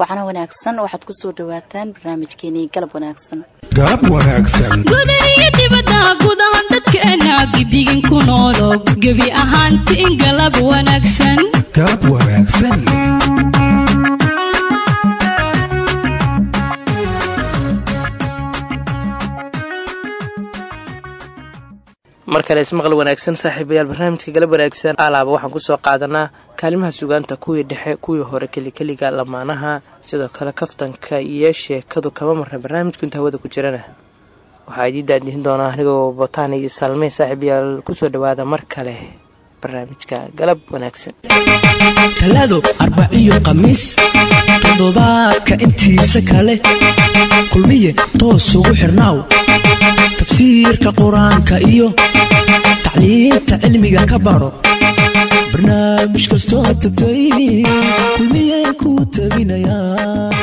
wacno wanaagsan waxaad ku soo dhawaataan barnaamijkeenii galab wanaagsan galab wanaagsan gudaiyo dibadda gudahan dadkeena gidigin ku noolo gebi ahaanti in galab wanaagsan. Galab wanaagsan mar kale ismaqal wanaagsan saaxiibayaal barnaamijka galab wanaagsan alaaba waxaan ku soo qaadanaa kaalimaha sugaanta kuwii dhexe kuwii hore kelikeliga lamaanaha. Sidoo kale kaftanka iyo sheekadu kama marna barnaamijku inta hawada ku jirana. Waxaa idiin daadihin doonaa anigoo botaani iyo salmey saaxiibayaal ku soo dhawaada mar kale barnaamijka galab wanaagsan. Talaado arbaciyo khamiis toddobaadka intiisa kale. Kulmiye toos ugu xirnaaw tafsiirka qur'aanka iyo tacliinta cilmiga ka baro. Barnaamij kastoo tabtay kulmiye ku tabinayaa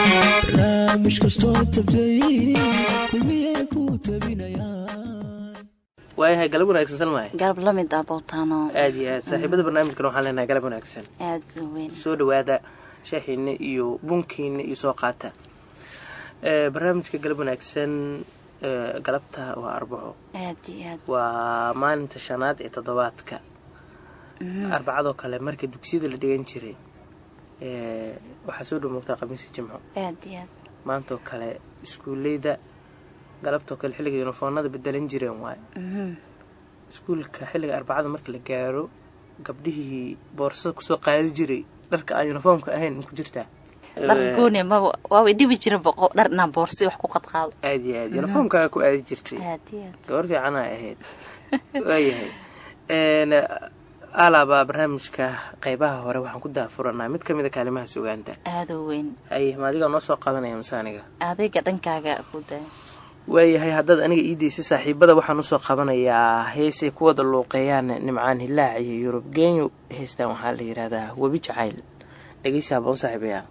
waayahay galab wanaagsan salmaay galab la mid ah bowtaano aada iyo aad. Saaxiibada barnaamijkan waxaan leenahay galab wanaagsan. Aada u weyn. Soo dhawaada shaaxiina iyo bunkiina iyo soo qaata. Ee barnaamijka galab wanaagsan galabta waa arbaco. Waa maalinta shanaad ee toddobaadka. Arbacadoo kale marka dugsiyada la dhigan jiray waxaa soo dhow moogtaa khamiisi jimco. Maantoo kale iskuuleyda galabtoo kale xilliga yunifoonada bedelan jireen waay. Mhm. iskuulka xilliga arbacada marka la gaaro gabdhihii boorsada ku soo qaadi jiray dharka aan yunifoomka ahayn ma ku jirtaa dhar gooni maba waaba dhibi jira boqo dhar inaan boorsi wax ku qadqaado. Aada iyo aad yunifoomkaaga ku aadi jirtay. Aad gabar fiicana ahayd. Waayahay n alaaba barnaamijka qeybaha hore waxaan ku daafuranaa mid ka mid a kaalimaha sugaanta aada u weyn. Ay ma adigaa noo soo qabanaya mase aniga? Adayga dhankaaga ku daa waayahay haddaad aniga ii daysay saaxiibada waxaan u soo qabanayaa heesay ku wada luuqeeyaan nimcaan hilaac iyo yurub genyo heestan waxaa la yidhahdaa webi jacayl. Dhegeysi haboon saaxiibayaa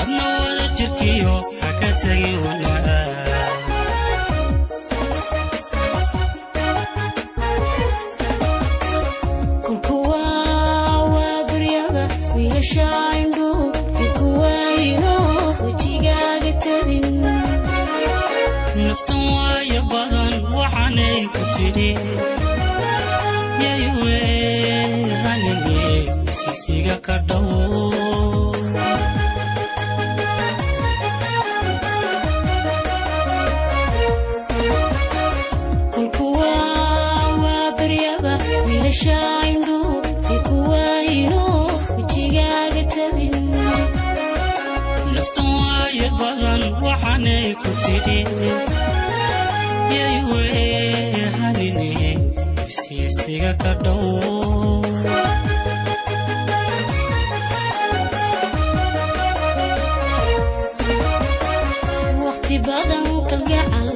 adna wada jirkiyo ha ka ka dhow waqti badan kalgacal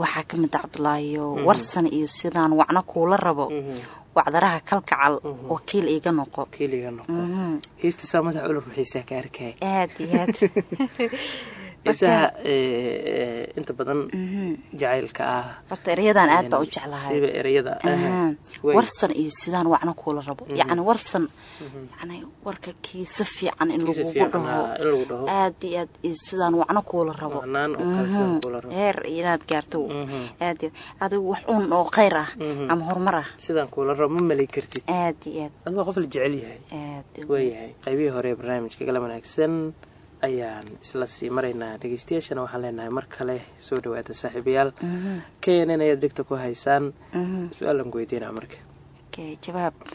waxaa ka mid ah cabdulaahiyo warsan iyo sidaan wacno kuula rabo. Wacdaraha kalkacal wakiil iiga noqo. Aad heesaha ee, inta badan jacaylka ah. Horta erayadan aad baa u jeclahay. ereyada warsan iyo sidaan wacno kuula rabo. Yacni warsan yani warka kiisa fiican in lagugu dhaho. aad iyo aad iyo sidaan wacno kuula rabo. Mhm. heer inaad gaarto. Aad iyo aad. Adigu wax uun oo khayr ah ama horumar ah. Sidaan kuula rabo ma malay kartid. Aad iyo aad. Adoo qof la jecel yahay. Aad iyo waayahay qaybihii hore ee barnaamijka gala wanaagsan ayaan isla sii maraynaa. Dhegeystayaashana waxaan leenahay mar kale soo dhawaada saaxiibayaal. Keenan ayaad degta ku haysaan. Su'aalan ku weydiinaa marka.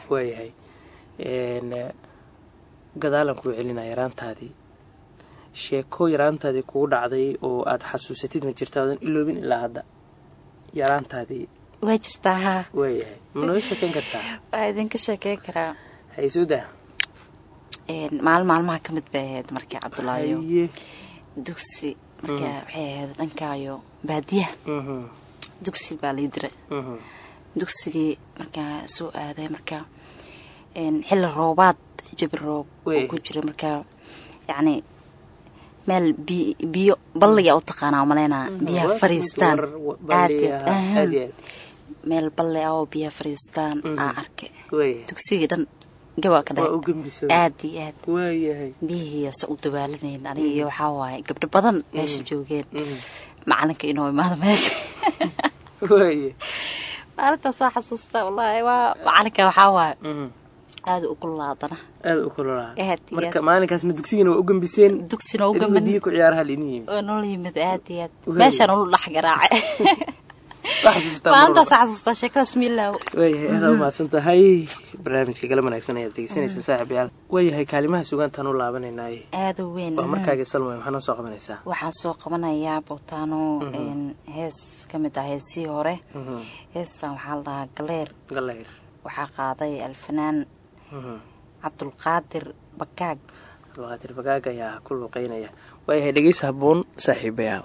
Waayahay. Gadaalan kuu celinaa yaraantaadii sheeko yaraantaadii kugu dhacday oo aad xasuusatid ma jirta aadan iloobin ilaa hadda. Yaraantaadii waa jirtaa haa waayahay. Ma noo sheekeyn kartaa? Waa idinka sheekeyn karaa. Haysuuda maalin maalmaha ka mid bay ahayd markii cabdulaahiyo haye. Dugsi marka waxay ahayd dhankaayo baadiyaha Mhm, dugsi baa lii diray mhm. dugsigii markaa soo aaday marka xilli roobaad jabi roob oo ku jiray marka yacni meel bi- biyo balliga u taqaanaa umaleynaa biyaha Waa fariistaan. war- wa- aad balli iyo ah, aad. aad iyo aad. meel balli ah oo biyaha fariistaan aa arkay. Dugsigii dhan waa u aad iyo aad. Waayahay. Biyihii se u dabaalinayn aniga iyo waxaa waaye gabdho badan meesha joogeen. Macalinka inoo imaado meesha. Waaye. Maalintaas waa xasuusta wallaahi waa macalinka waxaa waaye. Aada u kululaadana u Aad aad. maalinkaasna dugsigana waa u gembiseen dugsina u idinka gaman biyo ku ciyaaraha laidin yimi oo noo yimid aad iyo aad. Meeshaan ulu dhex garaace Waa xasuustaa mar maalintaas walba. xasuustaa sheekadaas miilaaw waayahay aada u mahadsan tahay. Barnaamijka gala wanaagsan ayaad degeysanaysaa saaxiibayaal waayahay kaalimaha sugaantaan u laabanaynaay aada u weyn. Waa markaaga salmay maxaa noo soo qabanaysaa waxaan soo qabanayaa bowtaano een, hees ka mid ah heesii hore. Mhm. heestan waxaa la dhahaa galeer. Galeyr waxaa qaaday alfanaan. Mhm. cabdulqaadir bakaag. Abdulqaadir bagaag ayaa ku luuqeynaya. Waayahay dhegeysa haboon saaxiibayaal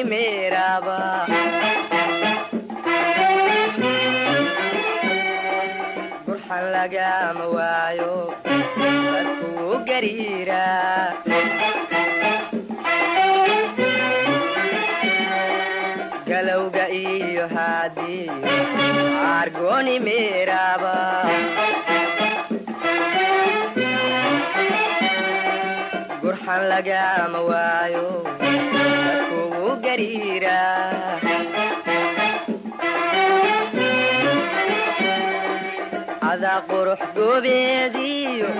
argoni meeraba burxan lagama waayo iyo haadiyo argoni meeraba gurxan lagama waayo adaa qurux goobeediyo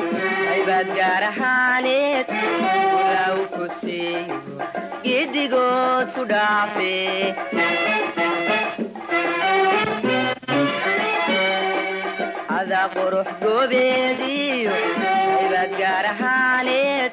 aybaad gaar ahaaneed ulaaw ku siiyo giddigood ku dhaafe. Adaa qurux goobeediyo aybaad gaar ahaaneed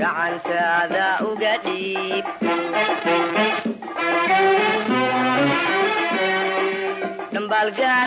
gacantaada uga dhiib dhambaal gaar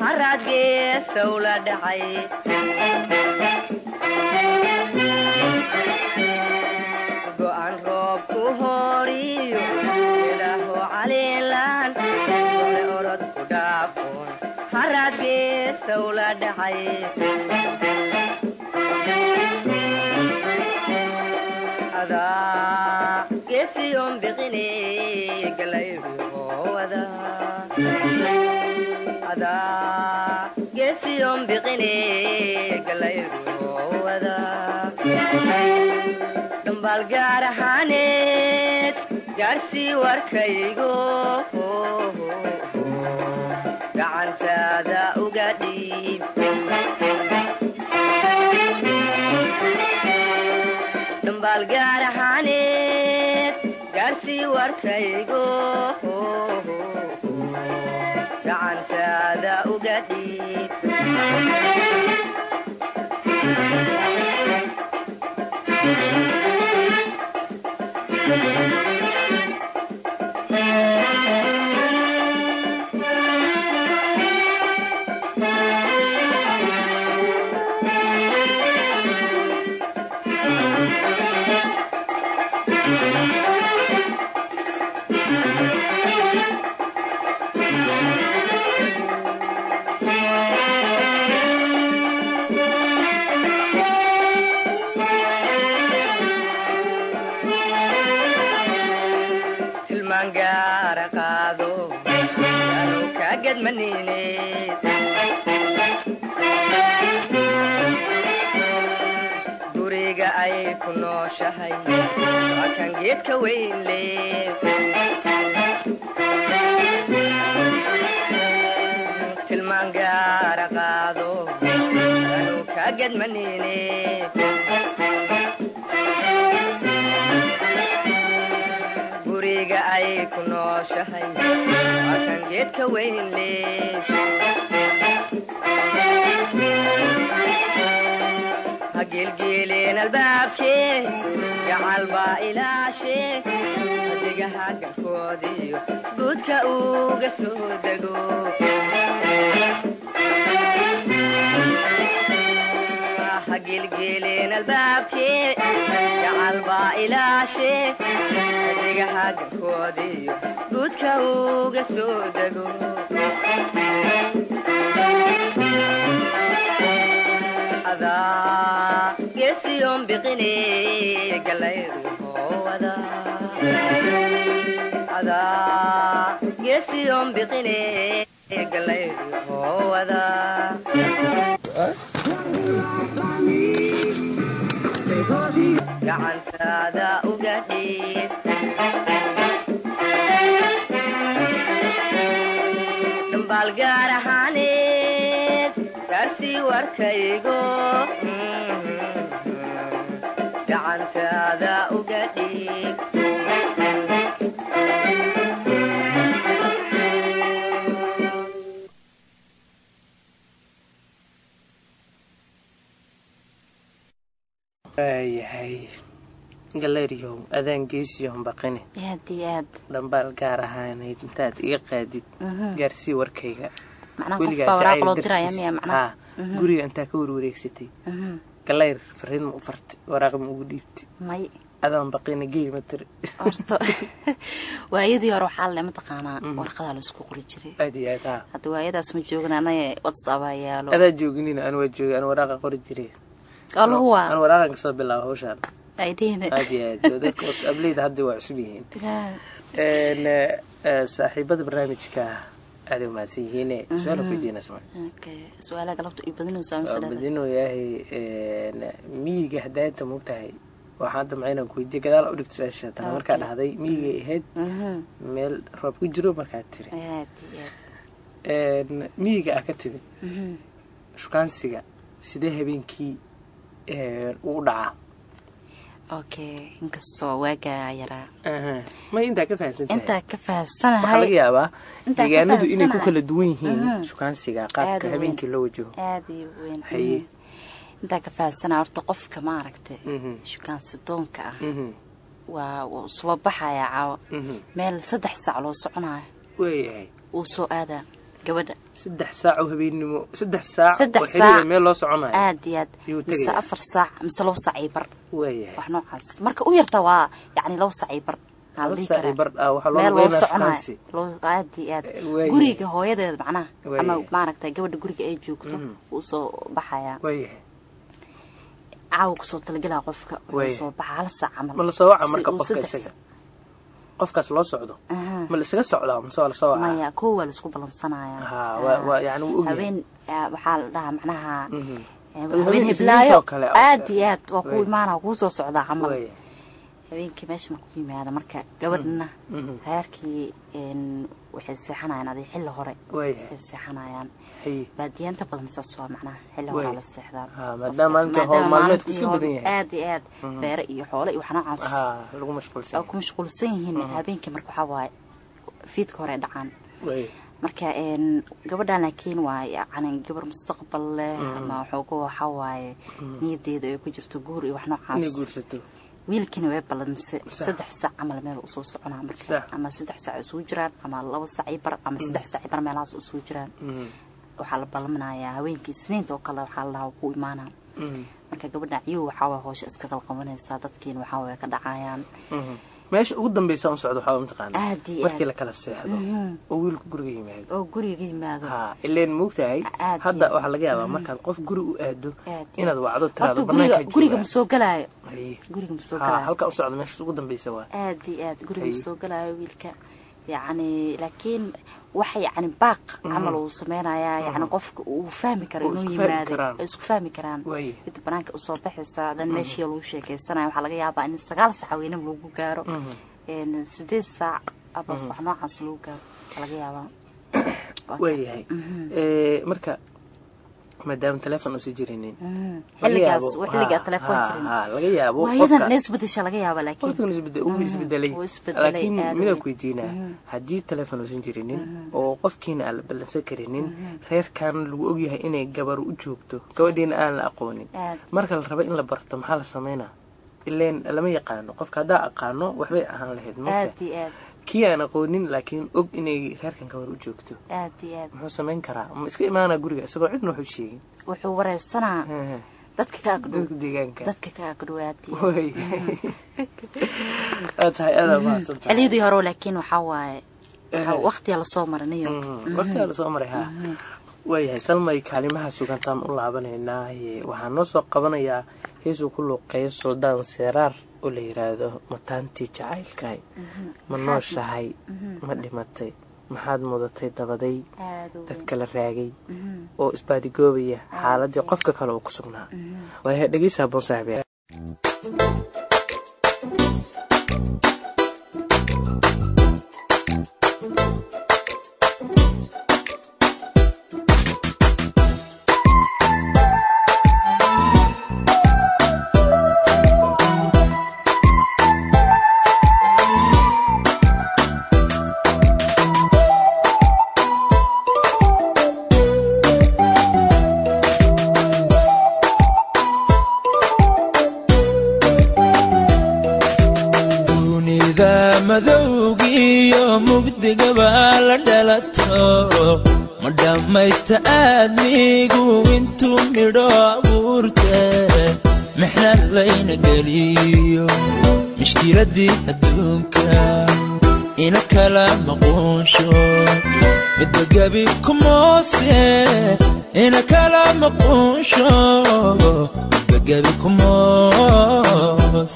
haraad geestow la dhacay go'an roob ku hooriyo idaho caliilan gole orod ku dhaafoon haraad geestow la dhacay dhambaal gaar ahaaneed gaarsii warkaygo gacantaada uga dhiib dhambaal gaar ahaaneed warkaygo gacantaada uga dhiib guriga ay ku nooshahay waa kan geedka weyn leed tilmaan gaara qaado yaanu kaa gedmanine guriga ay ku nooshahay waa geedka weyn dego ha gelgeeleen albaabkee gacal baa ilaashee hadigaha galkoodiyo guudka uga soo dego. Geesiyon biqine galayruhowada galayruhowada gacantaada uga dhiib dhambaal gaar ahaaneed gaarsii warkaygo waayahay galayriyow adaan geesiyoon aad dhambaal gaar ahaaneyd intaad iga qaadid. Gaarsii warkayga. Macnaha haa guriga intaa ka warwareegsatay galayr fariin ma u fartay waraaq ma ugu dhiibtay. May. Adaan baqine gey ma tiri. Waayadii hore waxaa le mataqaanaa warqadaa la isku qori jiray. Aad hadda waayadaas ma joogin anaga whatsappaa yaalo adaa jooginin aan waa joogay aan waraaqa qori jiray aan waa waraaqan ka soo bilaabo hawshaan aad iyo aad dadka ableyda hadda waa cusub yihiin Een, saaxiibada barnaamijka aaday umahadsan yihiine ku miyiga hadaayanta moogtahay waxaa damca inaan ku weydiiye gadaal u dhigto su'aasha tana markaa dhahday miyigay ahayd meel roob ku jiro markaad tiri. Aad aad miyiga ah ka timid shukaansiga sidee habeenkii uu dhacaa okay inkastoo waagaa yaraa ma intaa ka fahamsan tahay? Intaa ka waxaa laga yaabaa deegaanadu inay ku kala duwan yihiin Mhm. shukaansiga qaabka habeenkii loo wajaho. Mhm. intaa ka fahansanaha horta qofka maaragtay Mhm. shukaansidoonka ah Mhm. waa wuu soo baxayaa caawa. Meel saddex saac loo soconayo. Waayahay wuu soo aadaa gabadha. Saddex saac oo habeennimo saddex saac Saddex oo xiriir saac. meel loo soconayo aad iyo aad. Mise afar saac mise labo saac iyo bar. Waayahay wax noocaas. Marka u yarta waa yacni labo saac iyo bar. Meel loo soconayo aad aad. Guriga hooyadeed macnaha ama maaragtay gabadha guriga ay joogto Mhm. wuu soo baxayaa. Caawa ku soo talagelaa qofka wuxuu soo baxa hal saac camal qofkaas loo socdo ma la isaga socdaa mase waa la soo wacaa? Maya kow waa la isku balansanaya. Haa, waa- waa- yacni wuu ogyahay. habeen ah, waxaa la dhahaa macnaha Mhm. eh, oo kale, aad iyo aad waa ku imaana kuu soo socdaa camal habeenkii meesha marku yimaada marka gabadhina Mhm. reerkii een, waxay seexanayaan adi xilli hore. Waxay seexanayaan. Baadiyaanta badan saas waa macnaha xilli horaa la seexdaa. Yahay. aad iyo aad beere iyo xoolo iyo wax noocaas. Ku mashquulsan yihiin habeenkii marka waxaa waaye fiidka hore dhacaan. Marka een gabadhan laakiin waa yacni gabar mustaqbal leh ama xoogo waxaa waaye niyadeeda ay ku jirto guur iyo wax noocaas wiilkiina way ballanmise Sax. saddex sac camal meel u soo soconaa marka. Ama saddex sac isugu jiraan ama labo sac iyo bar ama saddex sac iyo bar meelahaas isugu jiraan. Mhm. waxaa la ballaminayaa haweenkii isniinta oo kale waxaa la dhahaa ku imaanaa Mhm. marka gabadha ciyow waxaa waye hoosha iska qalqabanaysaa dadkiina waxaa waye ka dhacayaan. Mhm. meesha ugu dambeysa un socdo waxaa mataqaana markii la kala seexdo? Oo wiilku guriga yimaado? Oo guriga yimaado. Haa ileen moogtahay hadda waxaa laga yaabaa markaad qof guri u aado inaad wacdo tiraado banaanka guriga ma soo galaayo Aad iyo aad guriga ma Haye. soo galaayo wiilka. Yacni laakiin waxa yacni baaq camal uu sameynayaa yacni qofka uu fahmi karo inuu karaan. ay isku fahmi karaan. Kadib banaanka u soo baxaysa dan meeshii lagu sheekeysanaya waxaa laga yaabaa in sagaal sac haweenimo lagu gaaro. Sideed saac ama wax noocaas lagu gaaro waxaa laga yaabaa. Waayahay Eh, marka maadaama teleefon uusan jirinin. Laga yaabo- haa, jirin. haa, laga yaabo isbedelay laakiin. Midaan ku weydiinaa haddii teleefon uusan jirinin oo qofkiina aan la ballansan karinin reerkan lagu ogyahay inay gabar u joogto. Gabadhiina aan la aqoonin. Marka la rabo in la barto maxaa la sameynaa? Ileen lama yaqaano. Qofka haddaa aqaano waxbay ahaan lahayd kii aan aqoonin laakiin og inay reerkan gabar u joogto. Aad iyo aad. Muxuu samayn karaa? Ma iska imaanaa guriga isagoo cidna waxu sheegin wuxuu wareysanaa. Hehe. dadka ka agdhow. Dadka deegaanka. Dadka ka agdhow aad iyo aad. way aad tahay aada mahadsan tahay. Xiliyadii hore laakiin waxaa waaye. Waxaa- waqtiyaa la soo marinayo waqtigaa la soo maray haa waayahay salmay kaalimaha sugantaan u laabanaynaa waxaa noo soo qabanayaa heesuu ku luuqeeyo suldaan seeraar oo la yiraahdo mataantii jacaylkahay ma nooshahay ma dhimatay maxaad mudatay dabaday aad u dad weyn. kala raagay oo isbaadigoobaya xaaladii qofka kale uu ku sugnaa. Waayahay dhegeysa haboon saaxiibaya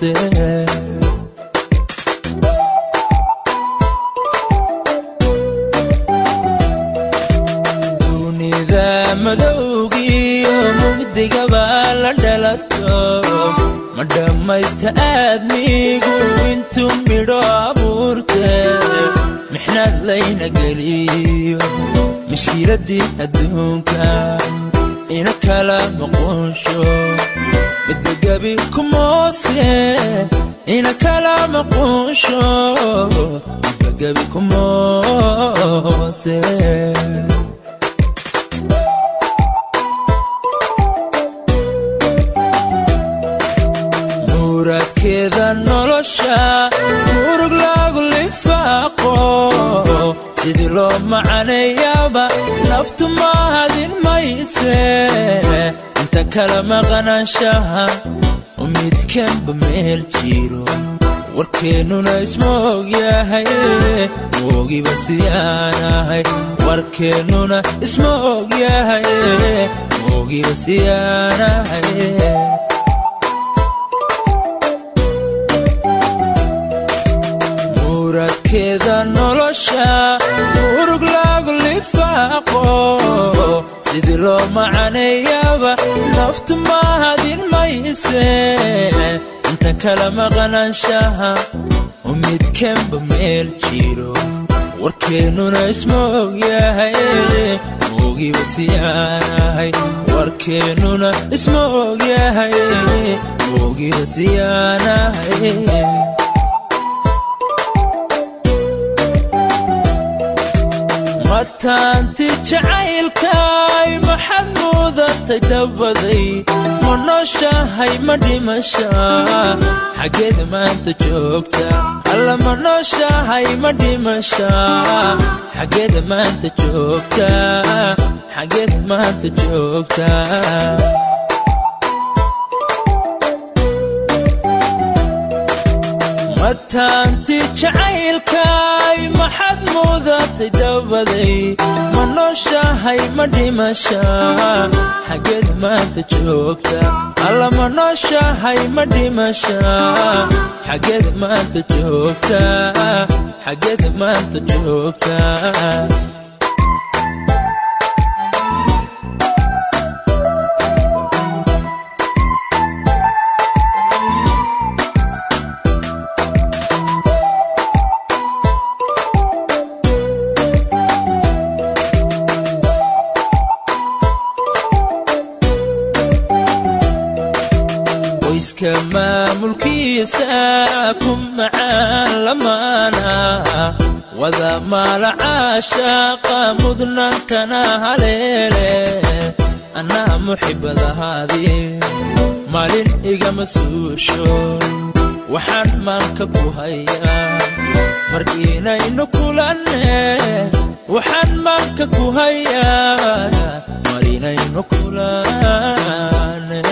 kumoose madowgiyo mugdigaba la dhalato ma dhammaysta aadmigu intuu midho abuurte mixnaad layna geliyo mashkiladii adduunka ina kala maqonsho midbagebi kumoose ina kala maqonsho midbagebi kumoose muradkeeda nolosha murug lagu lifaaqo. Sidii loo macaneeyaaba naftu mahadin mayse inta kala maqnaanshaha midkanba meel jiro. Warkeennuna isma ogyahay moogiba siyaanahay. Warkeennuna isma ogyahay moogiba siyaanahay. Muradkeeda loo macaneeyaaba naftu mahadin mayse. Inta kala maqnaanshaha midkanba meel jiro. Warkeennuna isma ogyahay moogiba siyaanahay warkeennuna isma ogyahay moogiba siyaanahay mataanti jacaylkaay maxad muudatay dabaday ma nooshahay ma dhimasha xaggeeda maanta joogta alla ma nooshahay ma dhimasha xaggeeda maanta joogta xaggeeda maanta joogta mataanti jacaylkaay maxad muudatay dabaday ma nooshahay ma dhimasha xaggeeda maanta joogta alla ma nooshahay ma dhimasha xaggeeda maanta joogta xaggeeda maanta joogta ku macaan lamaana wada maala caashaaqa mudnaantana haleele annaha muxibadahaadii maalin igama suusho waxaan maanka ku hayaa mar kulanne waxaan maanka ku hayaa mar kulanne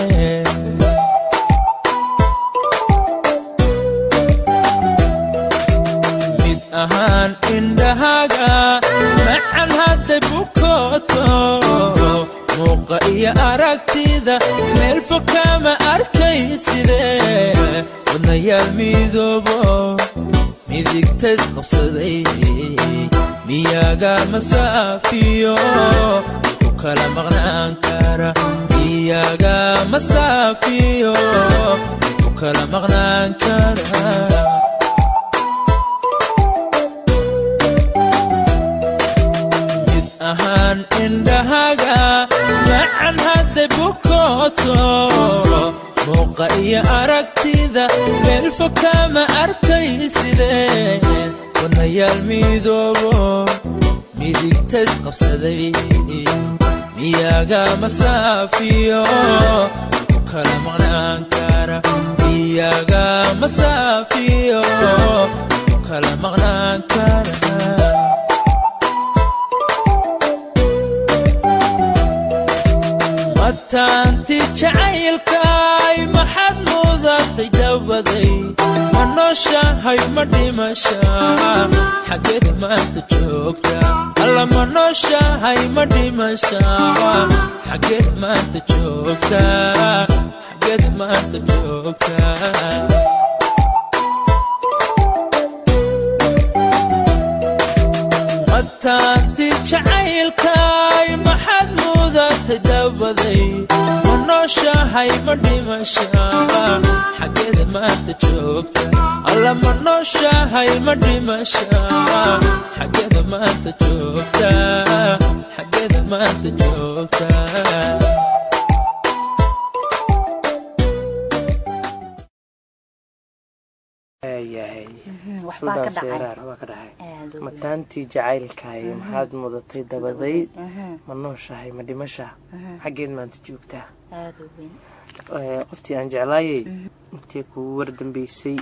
ahaan indhahaaga. Macan hadday bukooto muuqa iyo aragtida meel fog kama arkayside wadnayaal midoobo midigtays qabsaday miyaga masaafiyo ku kala maqnaan kara miyaga masaafiyo ku kala maqnaan kara ahaan indhahaaga macan hadday bukooto. Muuqa iyo aragtida meel fog kama arkayside wadnayaal midoobo midigtays qabsaday. Miyaga masaafiyo kala maqnaan kara. Miyaga masaafiyo kala maqnaan kara mataanti jacaylkaay maxad muudatay dabaday? Ma nooshahay ma dhimasha xaggeeda maanta joogta. Alla ma nooshahay ma dhimasha xaggeeda maanta joogta. Xaggeeda maanta joogta. Taanti jacaylkaay maxaad dabaday ma nooshahay ma dhimasha xaggeeda maanta joogta alla ma nooshahay ma dhimasha xaggeeda maanta joogta xaggeeda maanta joogta mataantii jacaylkaay maxaad mudatay dabaday? Ma nooshahay ma dhimasha? Xaggeed maanta joogtaa? Qoftii aan jeclaayay intee kugu wardambeysay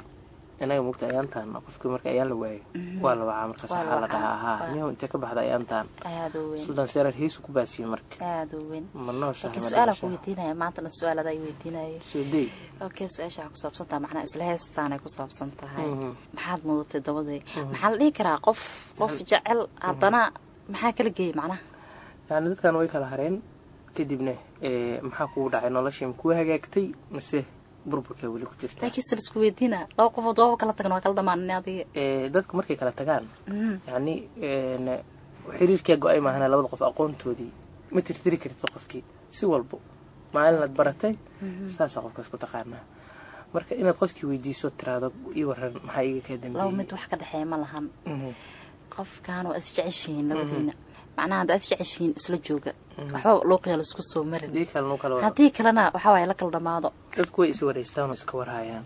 anaga mugta ayaantaan qofkii marka ayaan la waayo. Waa la wacaa markaas waxaa la dhahaa haa niyow intee ka baxda ayaantaan suldaan seeraar heesu ku baafiyey marka. Ma nooshahay laakiin ma su'aala ku dhimasha weydiinaya maantana su'aalada ay weydiinaya soo dey okay su'aasha ku saabsan tahay macnaha isla heestaanay ku saabsan tahay Mhm. maxaad mudatay dabaday? Maxaa la dhihi karaa qof qof jecel. haddana maxaa kala geeyay macnaha yani dadkan way kala hareen. Kadibna eh, maxaa kugu dhacay? Noloshii makuu hagaagtay mise burburkaa weli ku jirta. Laakiin se la isku weydiina laba qofood laba kala tagan waa kala dhamaanin adiga Eh, dadku markay kala tagaan Mhm. yani een, xiriirkaa go'ay maahana labada qof aqoontoodii ma tirtiri kartid qofkii si walbo maalinaad baratay saasaa qofkaas ku taqaanaa. Marka inaad qofkii weydiiso tiraado ii waran maxaa iga kaa laba dambeeyey mid wax ka dhexeeya ma lahan. Mhm. qofkan waa is jeceshihiin labadiina macnaha haddaad is jeceshihiin isla jooga. Waxba luuqiya la isku soo marin. Haddii kalena waxaa waaye la kala dhamaado dadku way is wareystaan oo iska warhayaan.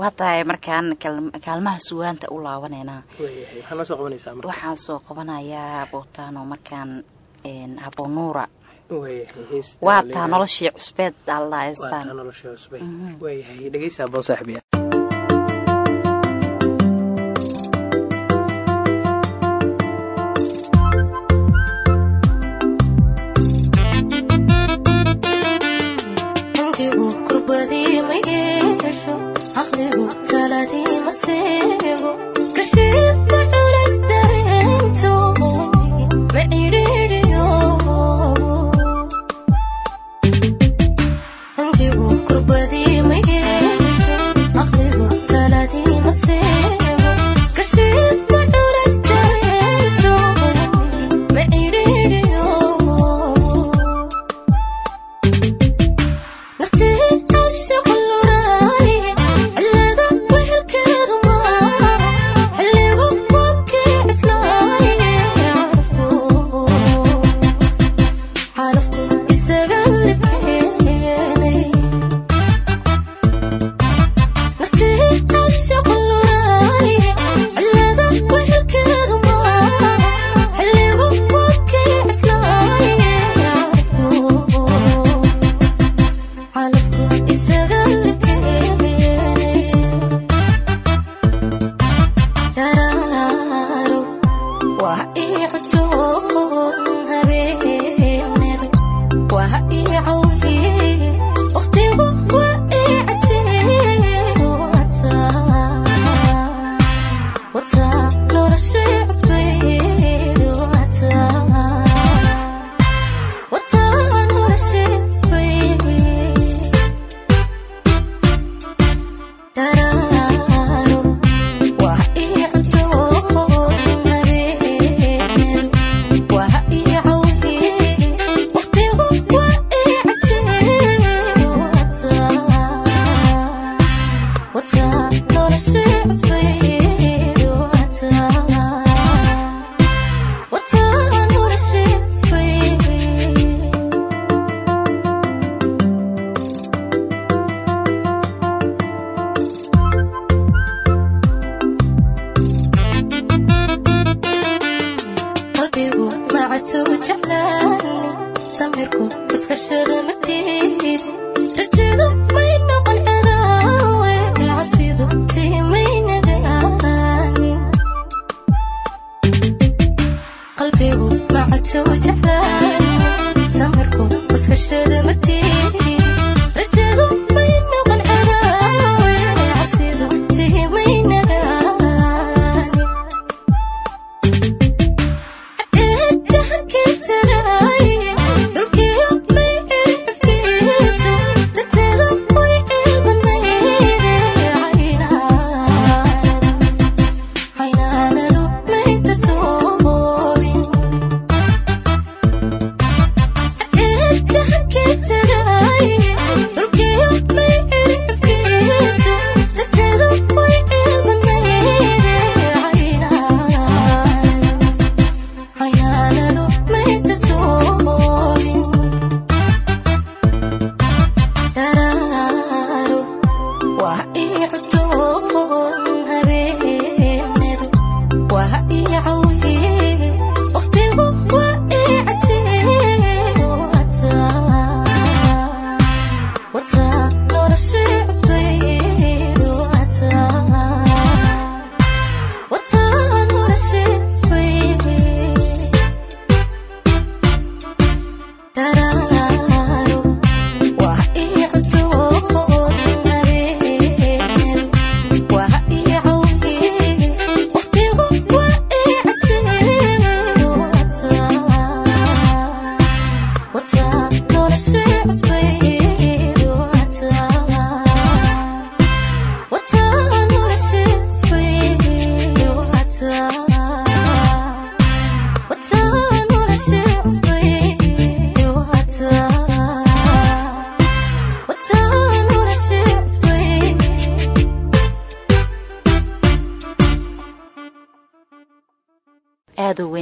Waa tahay markaan kaalmaha sugaanta u marka? Waxaan soo qabanayaa bootaano markaan heesta waa taa noloshii cusbeed waa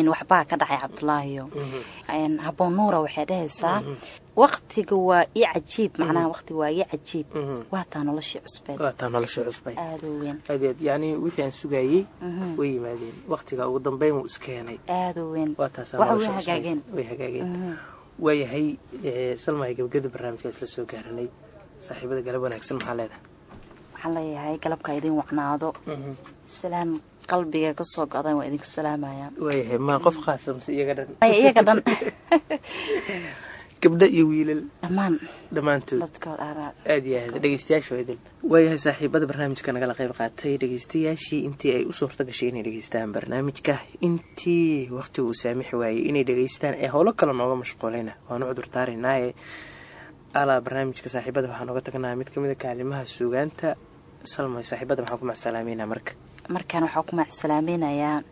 weyn waxbaa ka dhacay cabdulaahiyo Een, habboon nuura waxay dhahaysaa waqtiga waa ii cajiib macnaha waqtiga waa ii cajiib. Waa taa noloshii cusbeed waa taa nolosha cusbay aada u weyn. Aad aad yacni wixii aan way yimaadeen. Waqtiga ugu dambeyn wuu iskeenay. Aada u weyn. Waa taasaa waxa nolosha way cusbay. hagaageen. Way hagaageen. Waayahay eh, salmahay gabagada barnaamijka isla soo gaaranay. Saaxiibada galab wanaagsan maxaa leedahay? Waxaan leeyahay galabka idin wacnaado. Salaan qalbiga ka soo go'dan waa idinka salaamaya waayahay maa qof khaasa iyaga dhan? Iyaga dhan. Gabdho iyo wiilal. Dhammaan. Dhammaantood. Dadkood aanaad aad iyo aad dhegeystayaasha idin waayahay saaxiibada barnaamijka nagala qayb qaatay. Dhegeystayaashii intii ay u suurta gashay inay dhegeystaan barnaamijka. Intii waqtiga uu saamixi waayey inay dhegeystaan ee howlo kale nooga mashquulayna. Waanu cudur taaraynaaye alaa barnaamijka saaxiibada waxaan oga tagnaa mid ka mid a kaalimaha suugaanta. Salmay saaxiibada maxaan ku macsalaameynaa marka markaan waxaa ku macsalaamaynayaa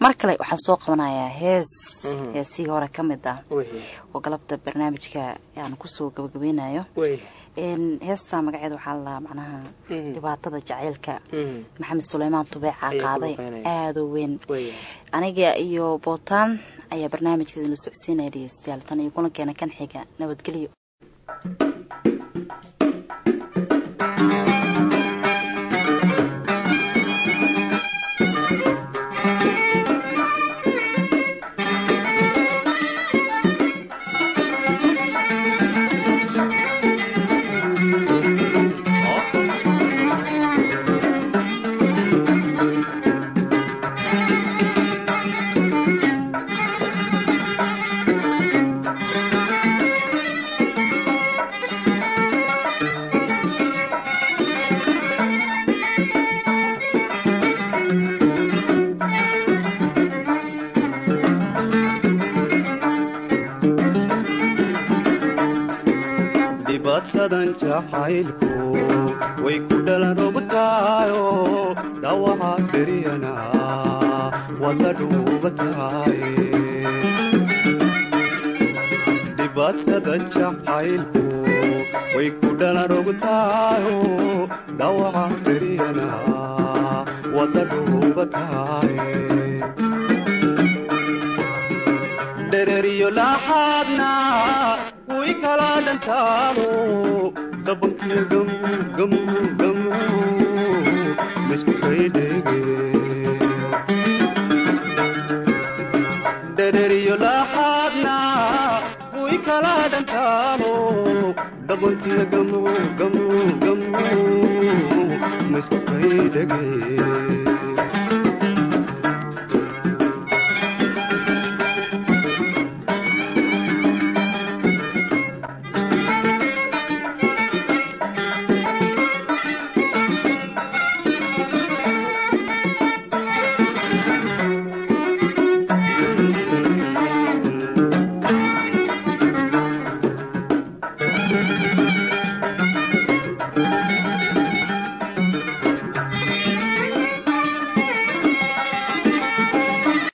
mar kale waxaan soo qabanayaa hees. Heesihii hore ka mid ah. Oo galabta barnaamijka aan ku soo gabagabeynayo. Heestaa magaceeda waxaa la macnaha dhibaatada jacaylka. Maxamed suleymaan tubeeca Ayaa ku qaaday. u weyn. Aniga iyo bootaan ayaa barnaamijkeeda la socodsiinaya dhegeystayaal tan iyo kulankeena kan xiga nabadgelyo jacaylku way ku dhalan ogtaayo dhawaca beryana wada dhuubatahay dhibaatada jacaylku way ku dhalan ogtaayo dhawaca beryana wada dhuubatahay dhereriyo laxaadna way kala dhantaalo gamu gamu maisku kaydhege dhereriyo laxaadna way kala gamu gamu gamu maisku kaydhege